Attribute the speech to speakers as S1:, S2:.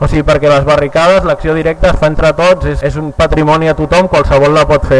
S1: O sigui, perquè les barricades, l'acció directa es fa entre tots, és, és un patrimoni a tothom, qualsevol la pot fer.